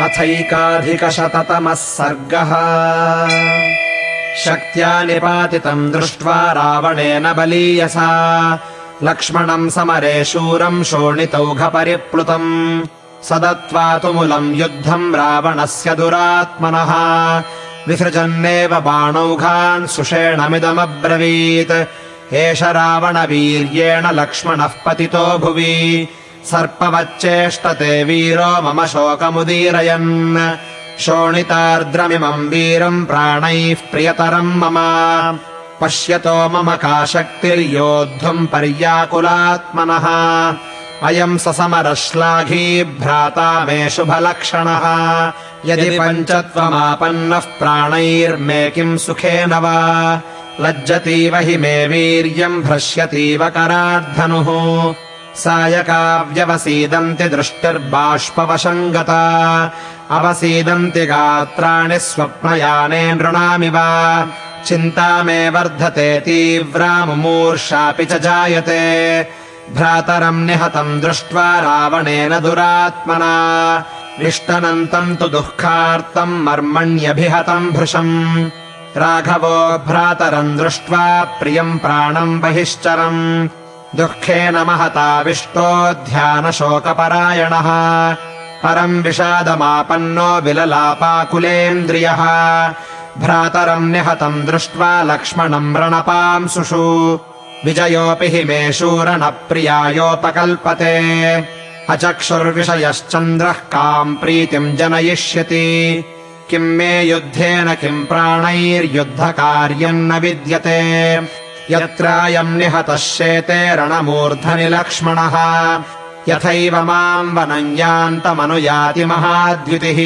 अथैकाधिकशततमः सर्गः। शक्त्या निपातितम् दृष्ट्वा रावणेन बलीयसा लक्ष्मणम् समरे शूरम् शोणितौघपरिप्लुतम् स दत्त्वा तुमुलम् युद्धम् रावणस्य दुरात्मनः। विसृजन्नेव बाणौघान् सुषेणमिदमब्रवीत्। एष रावणवीर्येण लक्ष्मणः पतितो भुवि सर्पवच्चेष्टते वीरो मम शोकमुदीरयन्। शोणितार्द्रमिमम् वीरम् प्राणैः प्रियतरम् मम। पश्यतो मम का शक्तिर्योद्धुम् पर्याकुलात्मनः। अयम् स समरश्लाघी भ्राता मे शुभलक्षणः। यदि पञ्चत्वमापन्नः प्राणैर्मे किम् सुखेन वा। लज्जतीव हि मे वीर्यम् भ्रश्यतीव करार्धनुः सायकाव्यवसीदन्ति दृष्टिर्बाष्पवशम् गता अवसीदन्ति गात्राणि स्वप्नयाने नृणामिव। चिन्ता मे वर्धते तीव्रा मुमूर्षापि च जायते। भ्रातरम् निहतम् दृष्ट्वा रावणेन दुरात्मना। निष्टनन्तम् तु दुःखार्तम् मर्मण्यभिहतम् भृशम्। राघवो भ्रातरम् दृष्ट्वा प्रियम् प्राणम् बहिश्चरम् दुःखेन महताविष्टो ध्यानशोकपरायणः परम् विषादमापन्नो विललापाकुलेन्द्रियः। भ्रातरम् निहतम् दृष्ट्वा लक्ष्मणम् रणपांसुषु विजयोऽपि हि मे शूरनप्रियायोपकल्पते। अचक्षुर्विषयश्चन्द्रः काम् प्रीतिम् जनयिष्यति। किम् मे युद्धेन किम् प्राणैर्युद्धकार्यम् न विद्यते यत्रायम् निहतः शेते रणमूर्धनि लक्ष्मणः यथैव माम् वनम् यान्तमनुयाति महाद्युतिः।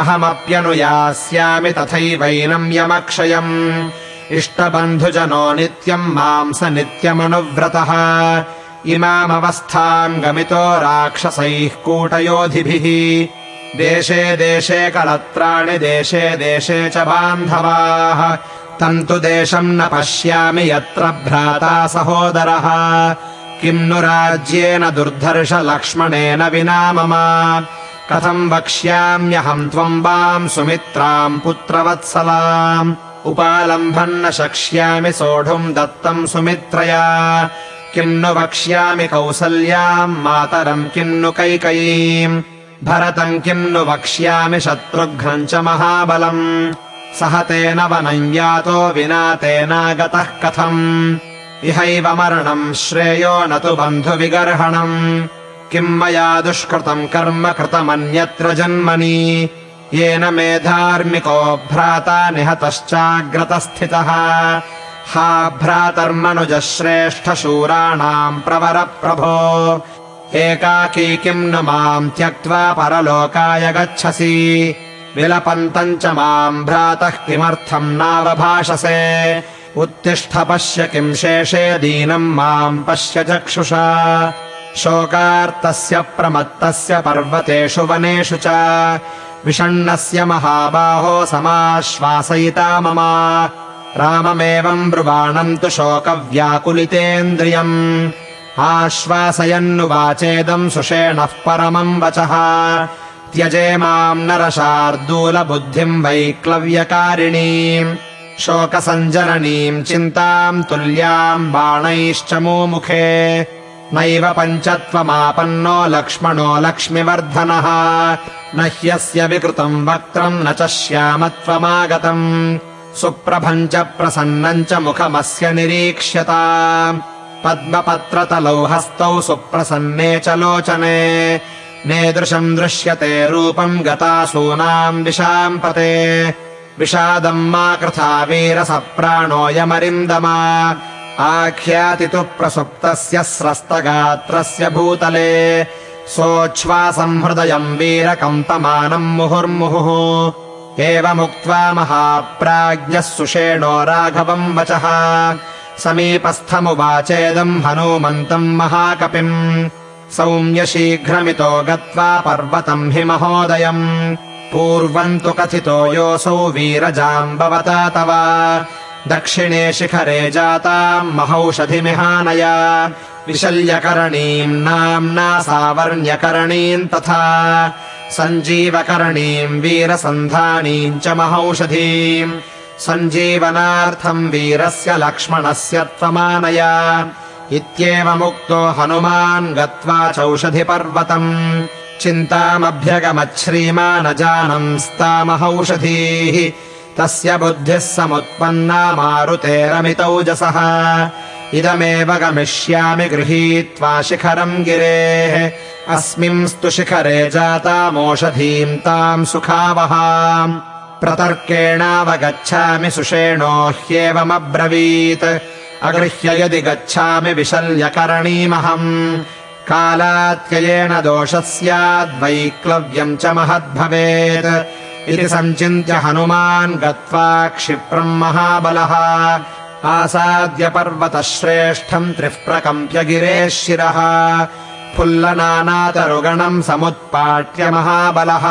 अहमप्यनुयास्यामि तथैवैनम् यमक्षयम्। इष्टबन्धुजनो नित्यम् माम् स नित्यमनुव्रतः। इमामवस्थाम् गमितो राक्षसैः कूटयोधिभिः। देशे देशे कलत्राणि देशे देशे च बान्धवाः तम् तु देशम् न पश्यामि यत्र भ्राता सहोदरः। किम् नु राज्येन दुर्धर्ष लक्ष्मणेन विना मम। कथम् वक्ष्याम्यहम् त्वम् वाम् सुमित्राम् पुत्रवत्सलाम्। उपालम्भम् न शक्ष्यामि सोढुम् दत्तम् सुमित्रया। किम् नु वक्ष्यामि कौसल्याम् मातरम् किम् नु कैकयीम्। भरतम् किम् नु वक्ष्यामि शत्रुघ्नम् च महाबलम् सह तेन वनम् यातो विना तेनागतः कथम्। इहैव मरणम् श्रेयो न तु बन्धुविगर्हणम्। किम् मया दुष्कृतम् कर्म कृतमन्यत्र जन्मनि? येन मे धार्मिको भ्राता निहतश्चाग्रतस्थितः। हा भ्रातर्मनुजः श्रेष्ठशूराणाम् प्रवर प्रभो एकाकी किम् न माम् त्यक्त्वा परलोकाय गच्छसि विलपन्तम् च माम् भ्रातः किमर्थम् नावभाषसे? उत्तिष्ठ पश्य किम् शेषे दीनम् माम् पश्य चक्षुषा? शोकार्तस्य प्रमत्तस्य पर्वतेषु वनेषु च। विषण्णस्य महाबाहो समाश्वासयिता मम। राममेवम् ब्रुवाणम् तु शोकव्याकुलितेन्द्रियम्। आश्वासयन्नुवाचेदम् सुषेणः परमम् वचः त्यजे माम् नरशार्दूलबुद्धिम् वैक्लव्यकारिणीम् शोकसञ्जननीम् चिन्ताम् तुल्याम् बाणैश्च मुमुखे। नैव पञ्चत्वमापन्नो लक्ष्मणो लक्ष्मिवर्धनः। न ह्यस्य विकृतम् वक्त्रम् न च श्यामत्वमागतम्। सुप्रभम् च प्रसन्नम् च मुखमस्य निरीक्ष्यता। पद्मपत्रतलौ हस्तौ सुप्रसन्ने च लोचने नेदृशम् दृश्यते रूपम् गतासूनाम् दिशाम् पते। विषादम् मा कृथा वीरसप्राणोऽयमरिन्दमा आख्यातितु प्रसुप्तस्य स्रस्तगात्रस्य भूतले। सोच्छ्वासम् हृदयम् वीरकम्पमानम् मुहुर्मुहुः। एवमुक्त्वा महाप्राज्ञः सुषेणो राघवम् वचः। समीपस्थमुवाचेदम् हनूमन्तम् महाकपिम् सौम्य शीघ्रमितो गत्वा पर्वतम् हि महोदयम्। पूर्वम् तु कथितो योऽसौ वीरजाम्बवता तव। दक्षिणे शिखरे जाताम् महौषधिमिहानया। विशल्यकरणीम् नाम्ना सावर्ण्यकरणीम् तथा। सञ्जीवकरणीम् वीरसन्धानीम् च महौषधीम्। सञ्जीवनार्थम् वीरस्य लक्ष्मणस्य त्वमानय इत्येवमुक्तो हनुमान् गत्वा चौषधिपर्वतम्। चिन्तामभ्यगमच्छ्रीमानजानंस्तामहौषधीः। तस्य बुद्धिः समुत्पन्ना मारुतेरमितौजसः इदमेव गमिष्यामि गृहीत्वा शिखरम् गिरेः। अस्मिंस्तु शिखरे जातामोषधीम् ताम् सुखावहा प्रतर्केणावगच्छामि सुषेणो ह्येवमब्रवीत् अगृह्य यदि गच्छामि विशल्यकरणीमहम्। कालात्ययेन दोषः स्याद्वैक्लव्यम् च महद्भवेत्। इति सञ्चिन्त्य हनुमान् गत्वा क्षिप्रम् महाबलः। आसाद्य पर्वतः श्रेष्ठम् त्रिः प्रकम्प्य गिरेः शिरः। फुल्लनानातरुगणम् समुत्पाट्य महाबलः।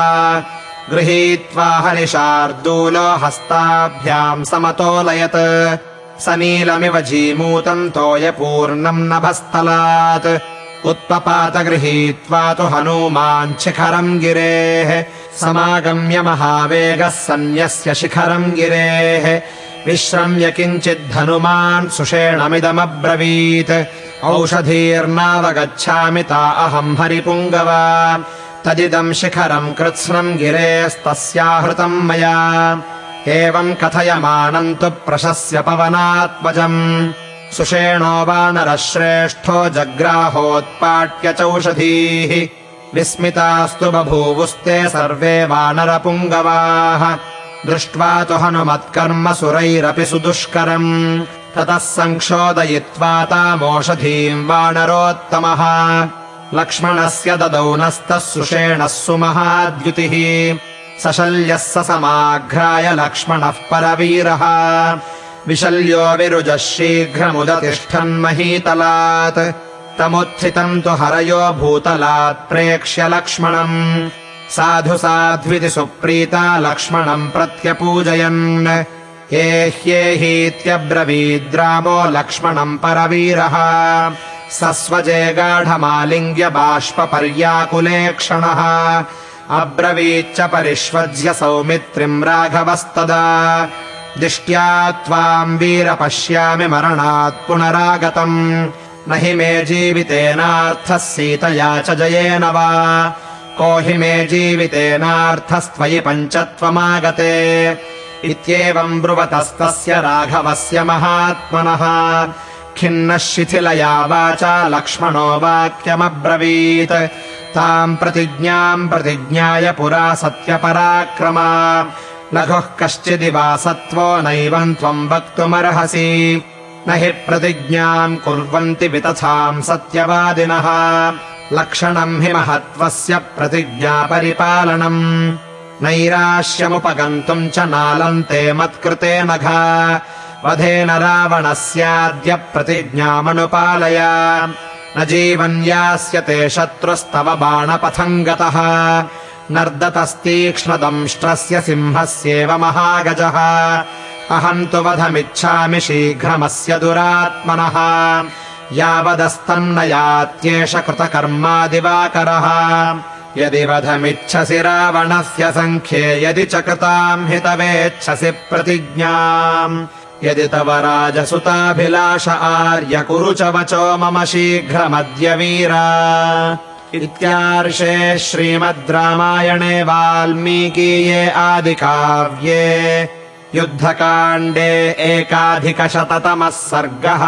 गृहीत्वा हनिशार्दूलो हस्ताभ्याम् समतोलयत् सनीलमिव जीमूतम् तोयपूर्णम् नभस्थलात्। उत्पपात गृहीत्वा तु हनूमान् शिखरम् गिरेः। समागम्य महावेगः सन्न्यस्य शिखरम् गिरेः। विश्रम्य किञ्चिद्धनुमान् सुषेणमिदमब्रवीत्। औषधीर्नावगच्छामि ता अहम् हरिपुङ्गव। तदिदम् शिखरम् कृत्स्नम् गिरेस्तस्याहृतम् मया एवम् कथयमानम् तु प्रशस्य पवनात्मजम् सुषेणो वानरः श्रेष्ठो जग्राहोत्पाट्य चौषधीः विस्मितास्तु बभूवुस्ते सर्वे वानरपुङ्गवाः दृष्ट्वा तु हनुमत्कर्म सुरैरपि सुदुष्करम्। ततः सङ्क्षोदयित्वा तामोषधीम् वानरोत्तमः लक्ष्मणस्य ददौ नस्तः सुषेणः सुमहाद्युतिः सशल्यः स समाघ्राय लक्ष्मणः परवीरः। विशल्यो विरुजः शीघ्रमुदतिष्ठन्महीतलात्। तमुत्थितम् तु हरयो भूतलात् प्रेक्ष्य लक्ष्मणम्। साधु साध्विति सुप्रीता लक्ष्मणम् प्रत्यपूजयन्। एह्येहीत्यब्रवीद्रामो लक्ष्मणम् परवीरः। सस्वजे गाढमालिङ्ग्य बाष्पपर्याकुले क्षणः अब्रवीच्च परिष्वज्य सौमित्रिम् राघवस्तदा। दिष्ट्या त्वाम् वीर पश्यामि मरणात् पुनरागतम्। न हि मे जीवितेनार्थः सीतया च जयेन वा। को हि मे जीवितेनार्थस्त्वयि पञ्चत्वमागते। इत्येवम् ब्रुवतस्तस्य राघवस्य महात्मनः। खिन्नः शिथिलया वाचा लक्ष्मणो वाक्यमब्रवीत् ताम् प्रतिज्ञाम् प्रतिज्ञाय पुरा सत्यपराक्रमा। लघुः कश्चिदिवासत्वो नैवम् त्वम् वक्तुमर्हसि। न हि प्रतिज्ञाम् कुर्वन्ति वितथाम् सत्यवादिनः। लक्षणम् हि महत्त्वस्य प्रतिज्ञापरिपालनम् नैराश्यमुपगन्तुम् च नालन्ते मत्कृते नघा। वधेन रावणस्याद्य प्रतिज्ञामनुपालय न जीवन्यास्यते शत्रुस्तव बाणपथम् गतः। नर्दतस्तीक्ष्णदंष्ट्रस्य सिंहस्येव महागजः। अहम् तु वधमिच्छामि शीघ्रमस्य दुरात्मनः। यावदस्तन्न यात्येष कृतकर्मादिवाकरः। यदि वधमिच्छसि रावणस्य सङ्ख्ये यदि च कृताम् हि तवेच्छसि प्रतिज्ञाम् यदि तव राजसुताभिलाष आर्य कुरु च वचो मम शीघ्रमद्य वीरा इत्यार्षे श्रीमद् रामायणे वाल्मीकीये आदिकाव्ये। युद्धकाण्डे एकाधिकशततमः सर्गः